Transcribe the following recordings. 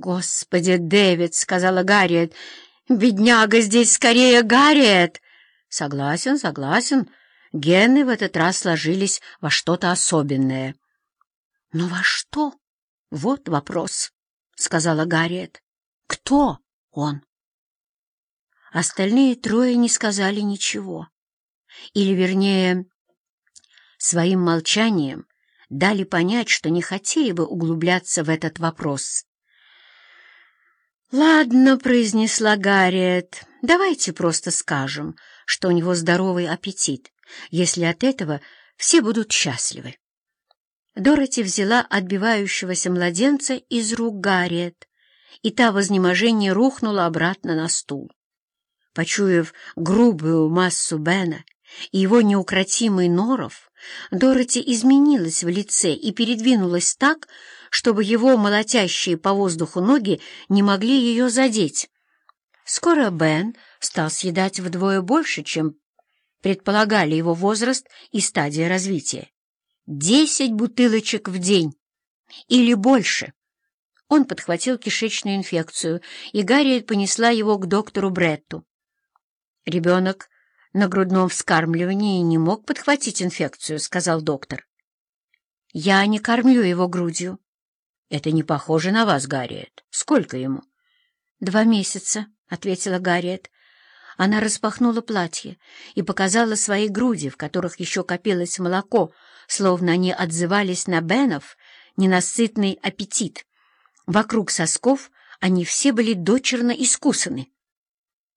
«Господи, Дэвид!» — сказала Гарриет. «Бедняга здесь скорее Гарриет!» «Согласен, согласен. Гены в этот раз сложились во что-то особенное». «Но во что? Вот вопрос», — сказала Гарриет. «Кто он?» Остальные трое не сказали ничего. Или, вернее, своим молчанием дали понять, что не хотели бы углубляться в этот вопрос. «Ладно», — произнесла Гарриет, — «давайте просто скажем, что у него здоровый аппетит, если от этого все будут счастливы». Дороти взяла отбивающегося младенца из рук Гарриет, и та в изнеможении рухнула обратно на стул. Почуяв грубую массу Бена и его неукротимый норов, Дороти изменилась в лице и передвинулась так, чтобы его молотящие по воздуху ноги не могли ее задеть. Скоро Бен стал съедать вдвое больше, чем предполагали его возраст и стадия развития. Десять бутылочек в день или больше. Он подхватил кишечную инфекцию, и Гарриет понесла его к доктору Бретту. Ребенок на грудном вскармливании не мог подхватить инфекцию, — сказал доктор. Я не кормлю его грудью. Это не похоже на вас, Гарриет. Сколько ему? Два месяца, — ответила Гарриет. Она распахнула платье и показала свои груди, в которых еще копилось молоко, словно они отзывались на Бенов ненасытный аппетит. Вокруг сосков они все были дочерно искусаны.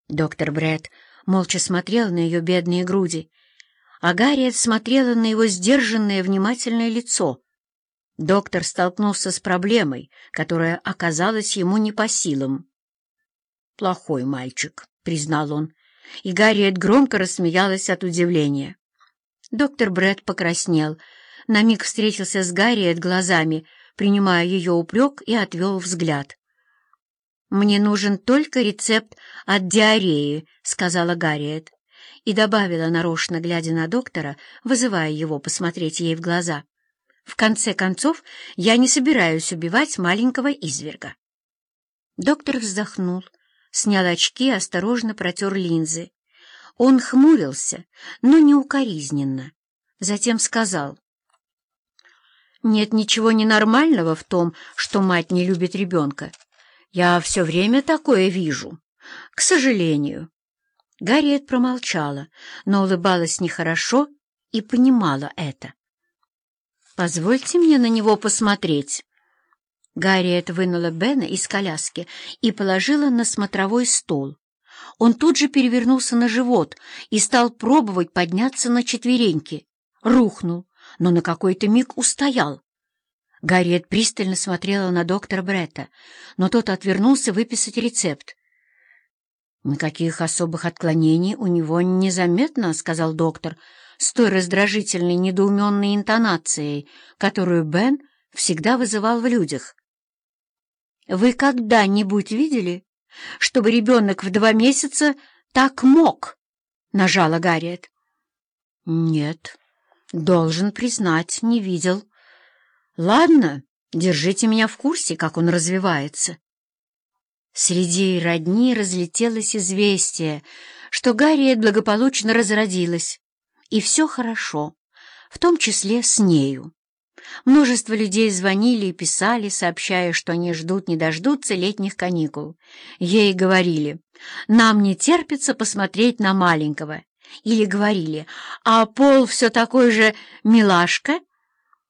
Доктор Брэд молча смотрел на ее бедные груди, а Гарриет смотрела на его сдержанное внимательное лицо. Доктор столкнулся с проблемой, которая оказалась ему не по силам. «Плохой мальчик», — признал он, и Гарриет громко рассмеялась от удивления. Доктор Брэд покраснел, на миг встретился с Гарриет глазами, принимая ее упрек, и отвел взгляд. «Мне нужен только рецепт от диареи», — сказала Гарриет, и добавила нарочно, глядя на доктора, вызывая его посмотреть ей в глаза. «В конце концов, я не собираюсь убивать маленького изверга». Доктор вздохнул, снял очки и осторожно протер линзы. Он хмурился, но не укоризненно. Затем сказал, «Нет ничего ненормального в том, что мать не любит ребенка. Я все время такое вижу. К сожалению. Гарриет промолчала, но улыбалась нехорошо и понимала это. «Позвольте мне на него посмотреть». Гарриет вынула Бена из коляски и положила на смотровой стол. Он тут же перевернулся на живот и стал пробовать подняться на четвереньки. Рухнул, но на какой-то миг устоял. Гарриет пристально смотрела на доктора Бретта, но тот отвернулся выписать рецепт. «Никаких особых отклонений у него незаметно», — сказал доктор, с той раздражительной, недоуменной интонацией, которую Бен всегда вызывал в людях. «Вы когда-нибудь видели, чтобы ребенок в два месяца так мог?» — нажала Гарриет. «Нет, должен признать, не видел». Ладно, держите меня в курсе, как он развивается. Среди родни разлетелось известие, что Гарриет благополучно разродилась, и все хорошо, в том числе с нею. Множество людей звонили и писали, сообщая, что они ждут не дождутся летних каникул. Ей говорили, «Нам не терпится посмотреть на маленького». Или говорили, «А Пол все такой же милашка»,